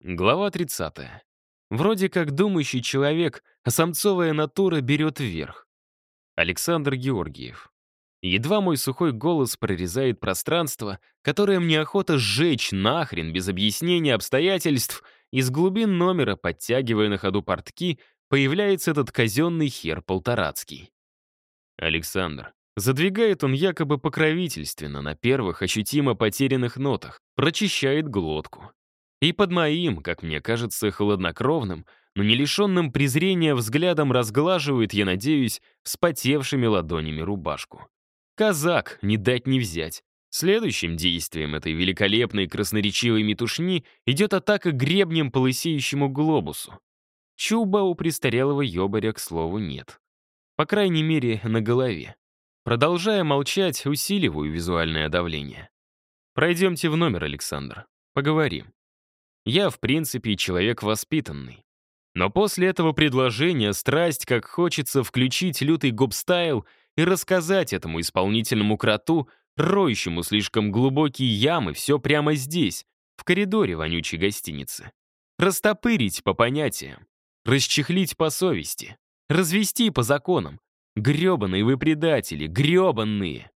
Глава 30. Вроде как думающий человек, а самцовая натура берет вверх. Александр Георгиев. Едва мой сухой голос прорезает пространство, которое мне охота сжечь нахрен без объяснения обстоятельств, из глубин номера, подтягивая на ходу портки, появляется этот казенный хер полторацкий. Александр. Задвигает он якобы покровительственно на первых ощутимо потерянных нотах, прочищает глотку. И под моим, как мне кажется, холоднокровным, но не лишенным презрения взглядом разглаживает, я надеюсь, вспотевшими ладонями рубашку. Казак, не дать не взять. Следующим действием этой великолепной красноречивой метушни идет атака гребнем по лысеющему глобусу. Чуба у престарелого ёбаря, к слову, нет. По крайней мере, на голове. Продолжая молчать, усиливаю визуальное давление. Пройдемте в номер, Александр. Поговорим. Я, в принципе, человек воспитанный. Но после этого предложения страсть, как хочется включить лютый гопстайл и рассказать этому исполнительному кроту, роющему слишком глубокие ямы, все прямо здесь, в коридоре вонючей гостиницы. Растопырить по понятиям, расчехлить по совести, развести по законам. Гребаные вы предатели, гребанные.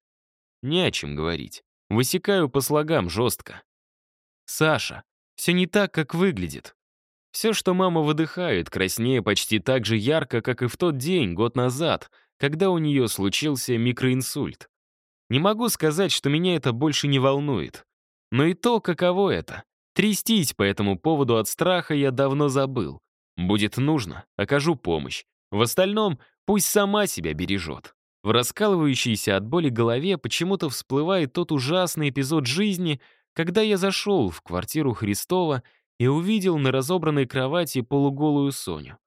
Не о чем говорить. Высекаю по слогам жестко. Саша, все не так, как выглядит. Все, что мама выдыхает, краснее почти так же ярко, как и в тот день, год назад, когда у нее случился микроинсульт. Не могу сказать, что меня это больше не волнует. Но и то, каково это. Трястись по этому поводу от страха я давно забыл. Будет нужно, окажу помощь. В остальном пусть сама себя бережет. В раскалывающейся от боли голове почему-то всплывает тот ужасный эпизод жизни, когда я зашел в квартиру Христова и увидел на разобранной кровати полуголую Соню.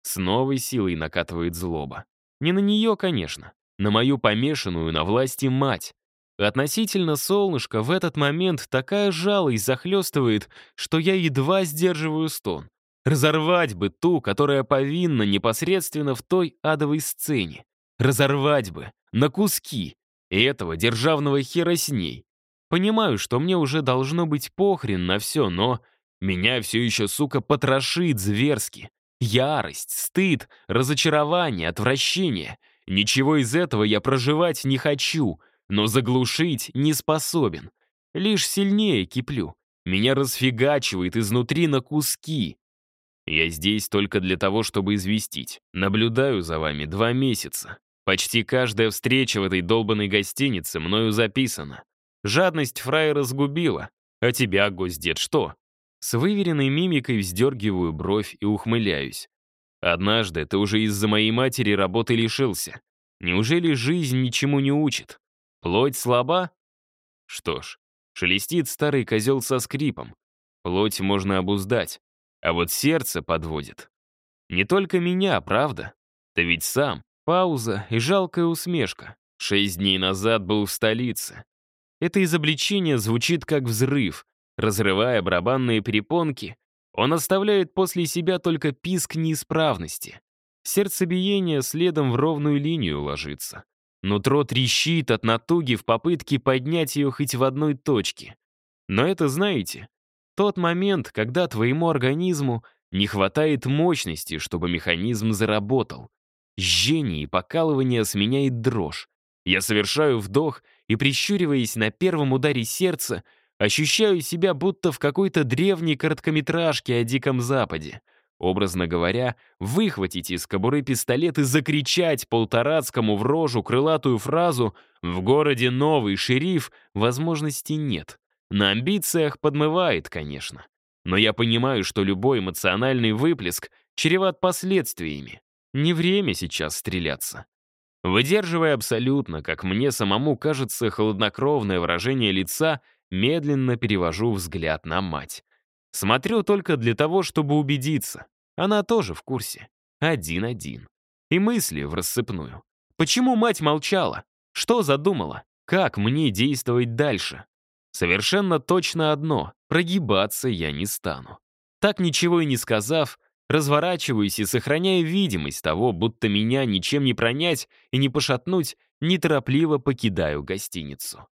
С новой силой накатывает злоба. Не на нее, конечно, на мою помешанную на власти мать. Относительно солнышка в этот момент такая жалость захлестывает, что я едва сдерживаю стон. Разорвать бы ту, которая повинна непосредственно в той адовой сцене. Разорвать бы на куски. Этого державного хера с ней. Понимаю, что мне уже должно быть похрен на все, но меня все еще, сука, потрошит зверски. Ярость, стыд, разочарование, отвращение. Ничего из этого я проживать не хочу, но заглушить не способен. Лишь сильнее киплю. Меня расфигачивает изнутри на куски. Я здесь только для того, чтобы известить. Наблюдаю за вами два месяца. Почти каждая встреча в этой долбанной гостинице мною записана. Жадность фраера сгубила. А тебя, госдед, что? С выверенной мимикой вздергиваю бровь и ухмыляюсь. Однажды ты уже из-за моей матери работы лишился. Неужели жизнь ничему не учит? Плоть слаба? Что ж, шелестит старый козел со скрипом. Плоть можно обуздать, а вот сердце подводит. Не только меня, правда? Ты ведь сам. Пауза и жалкая усмешка. Шесть дней назад был в столице. Это изобличение звучит как взрыв. Разрывая барабанные перепонки, он оставляет после себя только писк неисправности. Сердцебиение следом в ровную линию ложится. Нутро трещит от натуги в попытке поднять ее хоть в одной точке. Но это, знаете, тот момент, когда твоему организму не хватает мощности, чтобы механизм заработал. Жжение и покалывание сменяет дрожь. Я совершаю вдох и, прищуриваясь на первом ударе сердца, ощущаю себя будто в какой-то древней короткометражке о Диком Западе. Образно говоря, выхватить из кобуры пистолет и закричать полторацкому в рожу крылатую фразу «В городе новый шериф» возможности нет. На амбициях подмывает, конечно. Но я понимаю, что любой эмоциональный выплеск чреват последствиями. Не время сейчас стреляться. Выдерживая абсолютно, как мне самому кажется, холоднокровное выражение лица, медленно перевожу взгляд на мать. Смотрю только для того, чтобы убедиться. Она тоже в курсе. Один-один. И мысли в рассыпную. Почему мать молчала? Что задумала? Как мне действовать дальше? Совершенно точно одно — прогибаться я не стану. Так ничего и не сказав, Разворачиваюсь и, сохраняя видимость того, будто меня ничем не пронять и не пошатнуть, неторопливо покидаю гостиницу.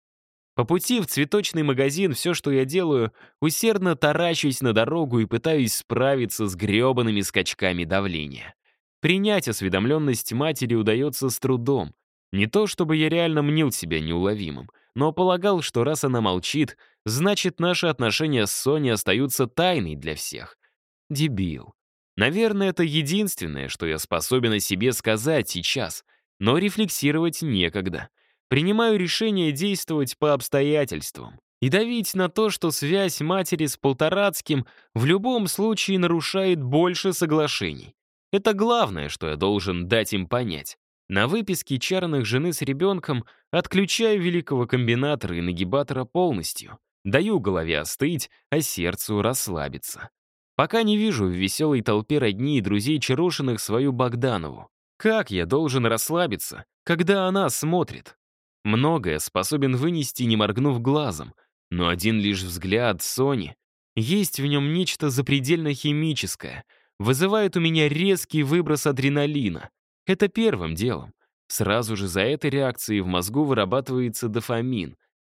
По пути в цветочный магазин все, что я делаю, усердно таращусь на дорогу и пытаюсь справиться с гребаными скачками давления. Принять осведомленность матери удается с трудом. Не то, чтобы я реально мнил себя неуловимым, но полагал, что раз она молчит, значит, наши отношения с Соней остаются тайной для всех. Дебил. Наверное, это единственное, что я способен о себе сказать сейчас, но рефлексировать некогда. Принимаю решение действовать по обстоятельствам и давить на то, что связь матери с Полторацким в любом случае нарушает больше соглашений. Это главное, что я должен дать им понять. На выписке чарных жены с ребенком отключаю великого комбинатора и нагибатора полностью. Даю голове остыть, а сердцу расслабиться. Пока не вижу в веселой толпе родни и друзей Чарушиных свою Богданову. Как я должен расслабиться, когда она смотрит? Многое способен вынести, не моргнув глазом, но один лишь взгляд Сони есть в нем нечто запредельно химическое, вызывает у меня резкий выброс адреналина. Это первым делом. Сразу же за этой реакцией в мозгу вырабатывается дофамин.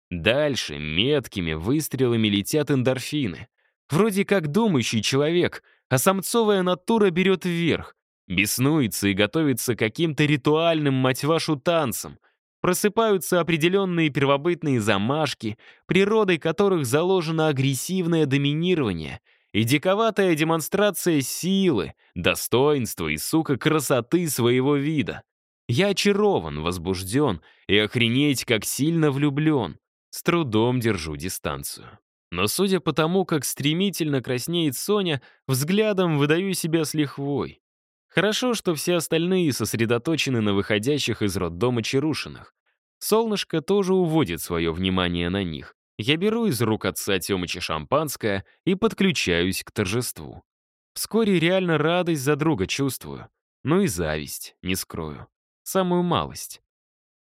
Дальше меткими выстрелами летят эндорфины. Вроде как думающий человек, а самцовая натура берет вверх, беснуется и готовится к каким-то ритуальным, мать вашу, танцам — Просыпаются определенные первобытные замашки, природой которых заложено агрессивное доминирование и диковатая демонстрация силы, достоинства и, сука, красоты своего вида. Я очарован, возбужден и охренеть как сильно влюблен. С трудом держу дистанцию. Но судя по тому, как стремительно краснеет Соня, взглядом выдаю себя с лихвой. Хорошо, что все остальные сосредоточены на выходящих из роддома Чарушиных. Солнышко тоже уводит свое внимание на них. Я беру из рук отца Тёмыча шампанское и подключаюсь к торжеству. Вскоре реально радость за друга чувствую. Ну и зависть, не скрою. Самую малость.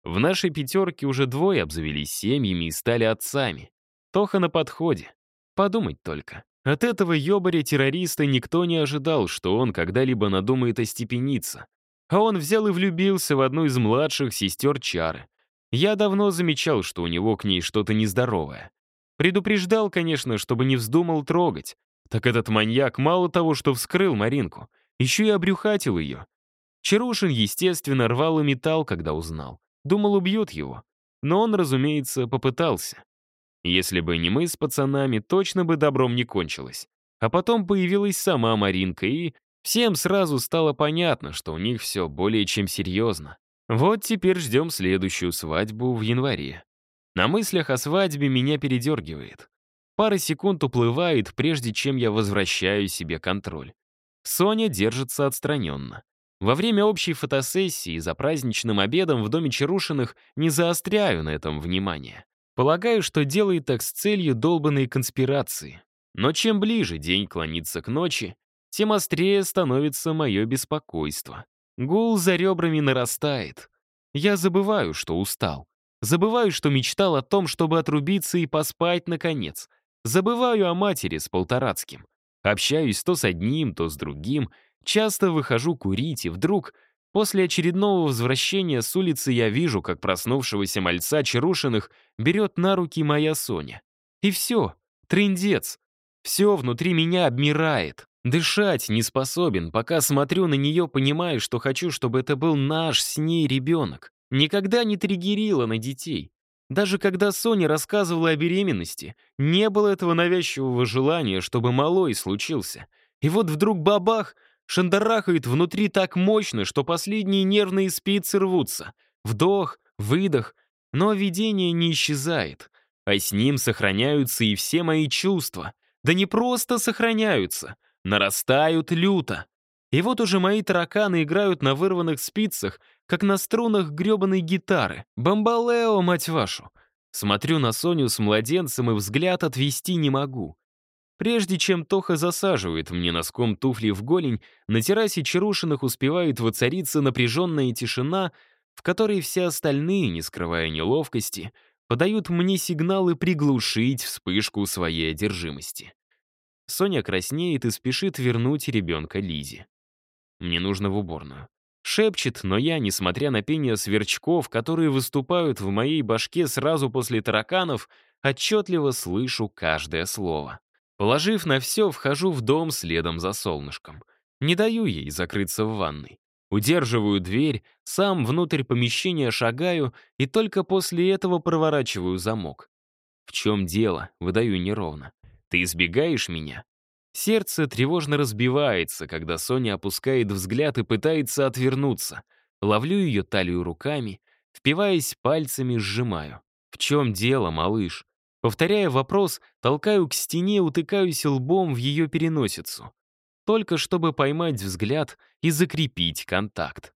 В нашей пятерке уже двое обзавелись семьями и стали отцами. Тоха на подходе. Подумать только. От этого ёбаря-террориста никто не ожидал, что он когда-либо надумает остепениться. А он взял и влюбился в одну из младших сестер Чары. Я давно замечал, что у него к ней что-то нездоровое. Предупреждал, конечно, чтобы не вздумал трогать. Так этот маньяк мало того, что вскрыл Маринку, еще и обрюхатил ее. Чарушин, естественно, рвал и металл, когда узнал. Думал, убьет его. Но он, разумеется, попытался. Если бы не мы с пацанами, точно бы добром не кончилось. А потом появилась сама Маринка, и всем сразу стало понятно, что у них все более чем серьезно. Вот теперь ждем следующую свадьбу в январе. На мыслях о свадьбе меня передергивает. Пара секунд уплывает, прежде чем я возвращаю себе контроль. Соня держится отстраненно. Во время общей фотосессии за праздничным обедом в доме Чарушиных не заостряю на этом внимание. Полагаю, что делает так с целью долбанной конспирации. Но чем ближе день клонится к ночи, тем острее становится мое беспокойство. Гул за ребрами нарастает. Я забываю, что устал. Забываю, что мечтал о том, чтобы отрубиться и поспать, наконец. Забываю о матери с Полторацким. Общаюсь то с одним, то с другим. Часто выхожу курить, и вдруг После очередного возвращения с улицы я вижу, как проснувшегося мальца Чарушиных берет на руки моя Соня. И все, трындец. Все внутри меня обмирает. Дышать не способен, пока смотрю на нее, понимаю, что хочу, чтобы это был наш с ней ребенок. Никогда не триггерила на детей. Даже когда Соня рассказывала о беременности, не было этого навязчивого желания, чтобы малой случился. И вот вдруг бабах — шандарахает внутри так мощно, что последние нервные спицы рвутся. Вдох, выдох, но видение не исчезает, а с ним сохраняются и все мои чувства. Да не просто сохраняются, нарастают люто. И вот уже мои тараканы играют на вырванных спицах, как на струнах гребаной гитары. Бомбалео, мать вашу! Смотрю на Соню с младенцем и взгляд отвести не могу. Прежде чем Тоха засаживает мне носком туфли в голень, на террасе Чарушиных успевает воцариться напряженная тишина, в которой все остальные, не скрывая неловкости, подают мне сигналы приглушить вспышку своей одержимости. Соня краснеет и спешит вернуть ребенка Лизе. Мне нужно в уборную. Шепчет, но я, несмотря на пение сверчков, которые выступают в моей башке сразу после тараканов, отчетливо слышу каждое слово. Положив на все, вхожу в дом следом за солнышком. Не даю ей закрыться в ванной. Удерживаю дверь, сам внутрь помещения шагаю и только после этого проворачиваю замок. «В чем дело?» — выдаю неровно. «Ты избегаешь меня?» Сердце тревожно разбивается, когда Соня опускает взгляд и пытается отвернуться. Ловлю ее талию руками, впиваясь пальцами, сжимаю. «В чем дело, малыш?» Повторяя вопрос, толкаю к стене, утыкаюсь лбом в ее переносицу. Только чтобы поймать взгляд и закрепить контакт.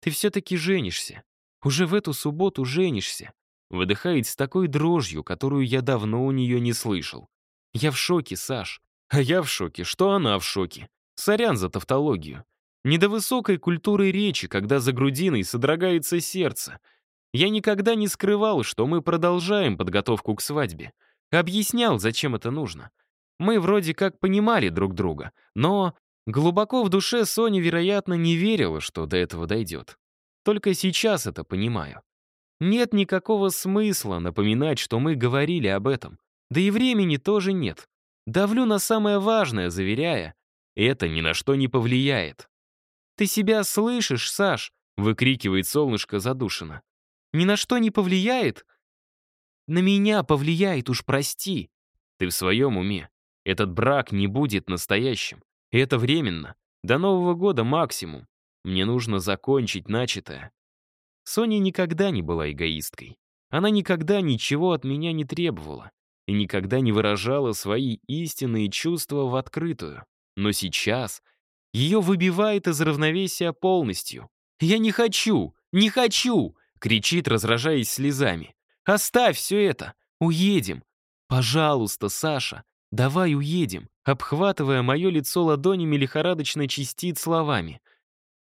«Ты все-таки женишься. Уже в эту субботу женишься». Выдыхает с такой дрожью, которую я давно у нее не слышал. «Я в шоке, Саш. А я в шоке, что она в шоке. Сорян за тавтологию. Не до высокой культуры речи, когда за грудиной содрогается сердце — я никогда не скрывал, что мы продолжаем подготовку к свадьбе. Объяснял, зачем это нужно. Мы вроде как понимали друг друга, но глубоко в душе Соня, вероятно, не верила, что до этого дойдет. Только сейчас это понимаю. Нет никакого смысла напоминать, что мы говорили об этом. Да и времени тоже нет. Давлю на самое важное, заверяя, это ни на что не повлияет. «Ты себя слышишь, Саш?» — выкрикивает солнышко задушенно. Ни на что не повлияет? На меня повлияет, уж прости. Ты в своем уме. Этот брак не будет настоящим. Это временно. До Нового года максимум. Мне нужно закончить начатое. Соня никогда не была эгоисткой. Она никогда ничего от меня не требовала и никогда не выражала свои истинные чувства в открытую. Но сейчас ее выбивает из равновесия полностью. «Я не хочу! Не хочу! Кричит, разражаясь слезами. «Оставь все это! Уедем! Пожалуйста, Саша, давай уедем!» Обхватывая мое лицо ладонями, лихорадочно чистит словами.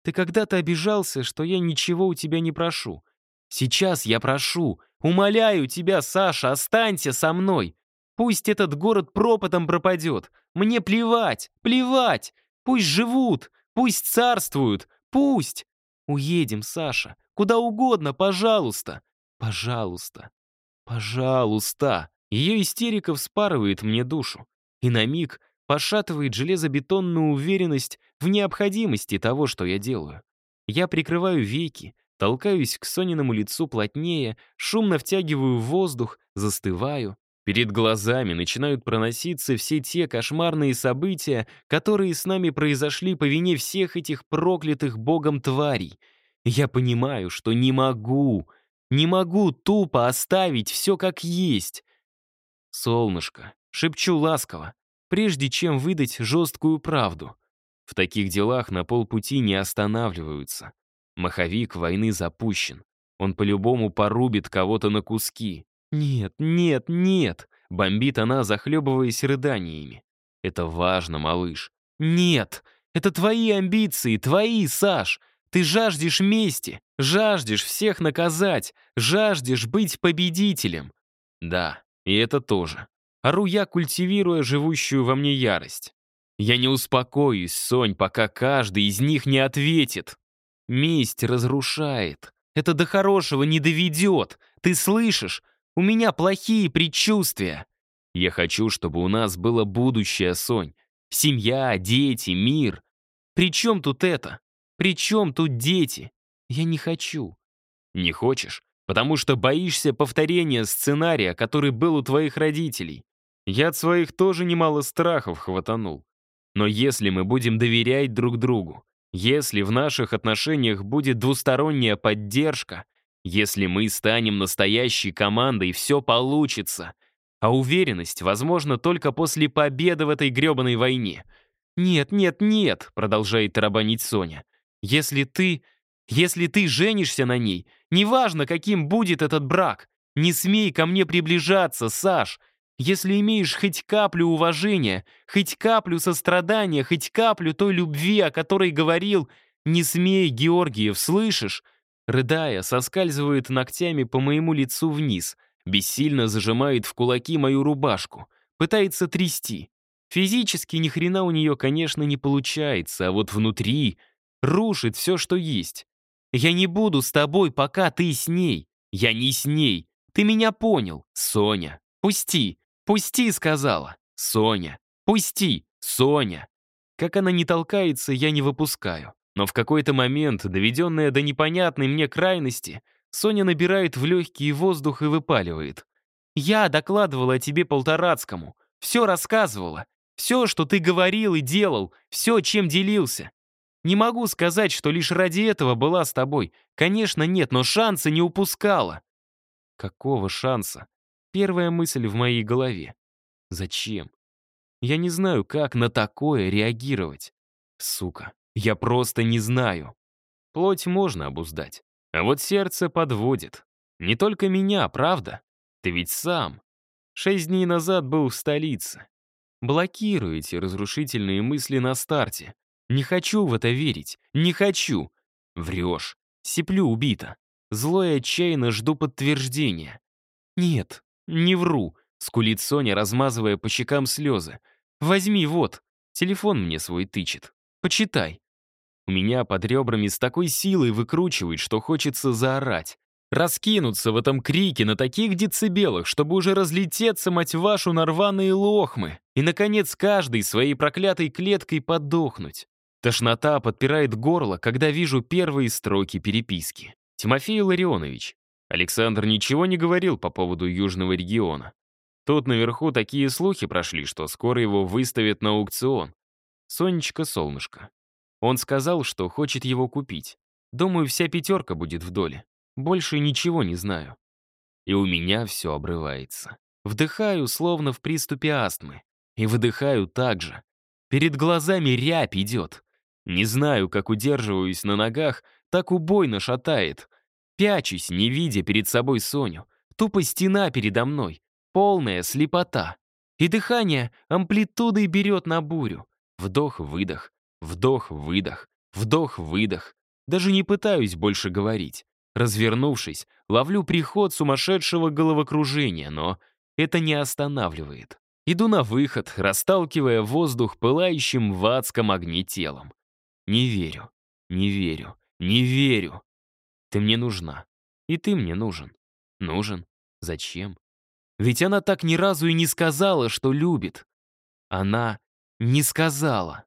«Ты когда-то обижался, что я ничего у тебя не прошу. Сейчас я прошу, умоляю тебя, Саша, останься со мной. Пусть этот город пропотом пропадет. Мне плевать, плевать. Пусть живут, пусть царствуют, пусть. Уедем, Саша. Куда угодно, пожалуйста. Пожалуйста. Пожалуйста. Ее истерика вспарывает мне душу. И на миг пошатывает железобетонную уверенность в необходимости того, что я делаю. Я прикрываю веки, толкаюсь к Сониному лицу плотнее, шумно втягиваю воздух, застываю. Перед глазами начинают проноситься все те кошмарные события, которые с нами произошли по вине всех этих проклятых богом тварей — я понимаю, что не могу, не могу тупо оставить все как есть. Солнышко, шепчу ласково, прежде чем выдать жесткую правду. В таких делах на полпути не останавливаются. Маховик войны запущен. Он по-любому порубит кого-то на куски. «Нет, нет, нет!» — бомбит она, захлебываясь рыданиями. «Это важно, малыш». «Нет! Это твои амбиции, твои, Саш! Ты жаждешь мести, жаждешь всех наказать, жаждешь быть победителем. Да, и это тоже. Ору я, культивируя живущую во мне ярость. Я не успокоюсь, Сонь, пока каждый из них не ответит. Месть разрушает. Это до хорошего не доведет. Ты слышишь? У меня плохие предчувствия. Я хочу, чтобы у нас было будущее, Сонь. Семья, дети, мир. При чем тут это? При чем тут дети? Я не хочу. Не хочешь? Потому что боишься повторения сценария, который был у твоих родителей. Я от своих тоже немало страхов хватанул. Но если мы будем доверять друг другу, если в наших отношениях будет двусторонняя поддержка, если мы станем настоящей командой, все получится. А уверенность возможна только после победы в этой гребаной войне. «Нет, нет, нет», — продолжает тарабанить Соня. Если ты... Если ты женишься на ней, неважно, каким будет этот брак, не смей ко мне приближаться, Саш. Если имеешь хоть каплю уважения, хоть каплю сострадания, хоть каплю той любви, о которой говорил, не смей, Георгиев, слышишь? Рыдая, соскальзывает ногтями по моему лицу вниз, бессильно зажимает в кулаки мою рубашку, пытается трясти. Физически ни хрена у нее, конечно, не получается, а вот внутри рушит все, что есть. Я не буду с тобой, пока ты с ней. Я не с ней. Ты меня понял, Соня. Пусти, пусти, сказала. Соня, пусти, Соня. Как она не толкается, я не выпускаю. Но в какой-то момент, доведенная до непонятной мне крайности, Соня набирает в легкий воздух и выпаливает. «Я докладывала о тебе Полторацкому, все рассказывала, все, что ты говорил и делал, все, чем делился. Не могу сказать, что лишь ради этого была с тобой. Конечно, нет, но шанса не упускала». Какого шанса? Первая мысль в моей голове. Зачем? Я не знаю, как на такое реагировать. Сука, я просто не знаю. Плоть можно обуздать, а вот сердце подводит. Не только меня, правда? Ты ведь сам. Шесть дней назад был в столице. Блокируете разрушительные мысли на старте. Не хочу в это верить. Не хочу. Врешь. Сиплю убито. Зло и отчаянно жду подтверждения. Нет, не вру, скулит Соня, размазывая по щекам слезы. Возьми, вот. Телефон мне свой тычет. Почитай. У меня под ребрами с такой силой выкручивает, что хочется заорать. Раскинуться в этом крике на таких децибелах, чтобы уже разлететься, мать вашу, на рваные лохмы. И, наконец, каждой своей проклятой клеткой подохнуть. Тошнота подпирает горло, когда вижу первые строки переписки. Тимофей Ларионович. Александр ничего не говорил по поводу Южного региона. Тут наверху такие слухи прошли, что скоро его выставят на аукцион. Сонечка-солнышко. Он сказал, что хочет его купить. Думаю, вся пятерка будет в доле. Больше ничего не знаю. И у меня все обрывается. Вдыхаю, словно в приступе астмы. И выдыхаю так же. Перед глазами рябь идет. Не знаю, как удерживаюсь на ногах, так убойно шатает. Пячусь, не видя перед собой Соню. Тупо стена передо мной. Полная слепота. И дыхание амплитудой берет на бурю. Вдох-выдох, вдох-выдох, вдох-выдох. Даже не пытаюсь больше говорить. Развернувшись, ловлю приход сумасшедшего головокружения, но это не останавливает. Иду на выход, расталкивая воздух пылающим в адском огне телом. Не верю, не верю, не верю. Ты мне нужна. И ты мне нужен. Нужен? Зачем? Ведь она так ни разу и не сказала, что любит. Она не сказала.